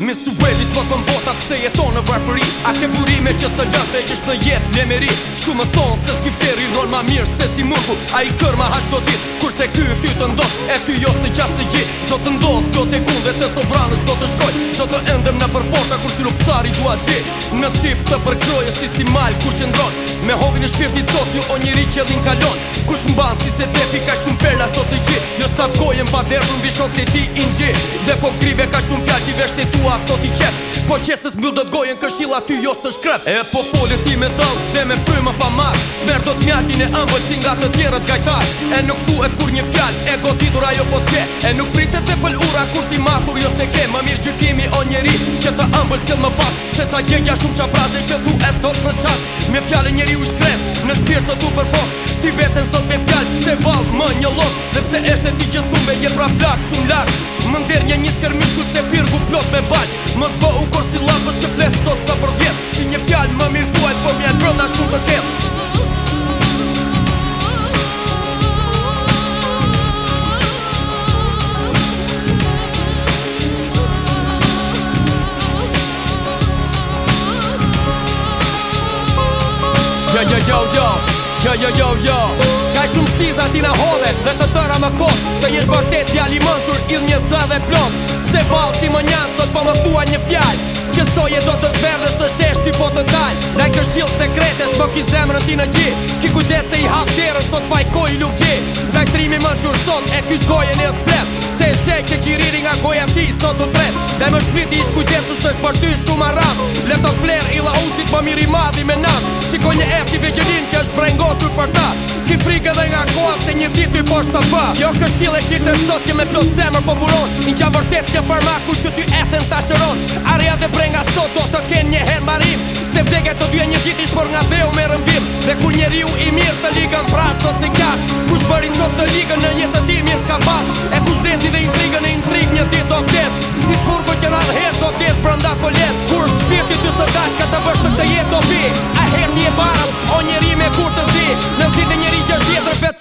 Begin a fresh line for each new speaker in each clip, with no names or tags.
Me su po të mbotat se jeton në varfëri A ke burime që së lëfte që shë në jetë në meri Shumë më tonë se s'kifteri ron ma mirë se si mërku A i kërë ma haqë do ditë kurse ky ty të ndonë E ty jo në qasë të gjitë Shdo të ndonë, do të kundet e sovranës do të shkoj sot të endëm në përpo shqiptari duha gjith Në cip të përkroj është si mal kur që ndron Me hovin e shpirti tot ju o njëri që edhin kalon Kush mban si se tepi ka shumë perla sot i gjith Jo sa të kojem pa derdhën bishon të ti i gjith Dhe po krive ka shumë fjall ti vesht e tua sot i qep Po qesës mbyll do t'gojen këshilla ty jo së shkrep E po folë ti me dal dhe me pëjma pa mar Smer do t'mjartin e ëmbëll ti nga të tjerët gajtar E nuk tu e kur një fjall e goditur ajo po tje E nuk Pëll ura kur ti matur jo se ke më mirë gjykimi o njeri që të ëmbël cilë më pas se sa gjegja shumë qa praze që du e sot në qas me fjallë njeri u shkrem në spjesht të du për pos ti vetën sot me fjallë se valë më një lot dhe pse eshte ti që sumbe jenë pra flakë shumë lakë më ndër një një skërmishku se pirgu plot me bal më zbo po u kor lapës Jo jo jo jo Jo jo jo Ka shumë shtiza ti na hodhe Dhe të tëra më kot Të jesh vërtet djali mënqur Idh një zë dhe plot Se val ti më njanë Sot po më thua një fjalë Që soje do të zberdesh të shesh Ti po të dal Daj këshil sekretesh Po ki zemrën ti në gjit Ki kujdes se i hap derën Sot fajkoj i luft gjit Daj trimi mënqur sot E ky qgoje një sfret Kushe që qiriri nga goja ti sot u tret Dhe më shpriti ish kujtesu së është për ty shumë aram Leto të fler i lausit më miri madhi me nam Shikoj një efti veqenin që është brengosur për të frikë dhe nga koha se një ditë i poshtë të fa jo, Kjo këshile që të sot që me plot zemër po buron Një qa vërtet një farmaku që ty e të asheron Areja dhe bre nga sot do të ken një herë marim Se vdeket të dyja një ditë ishë për nga dheu me rëmbim Dhe kur një riu i mirë të ligën sot ose qasë Kush bëri sot të ligën në jetë të tim jeshtë pas E kush desi dhe intrigën e intrigën një ditë do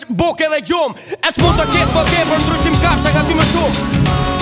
buke dhe gjumë Es mund të ketë bëke, për ndryshim kashë, ka ty më shumë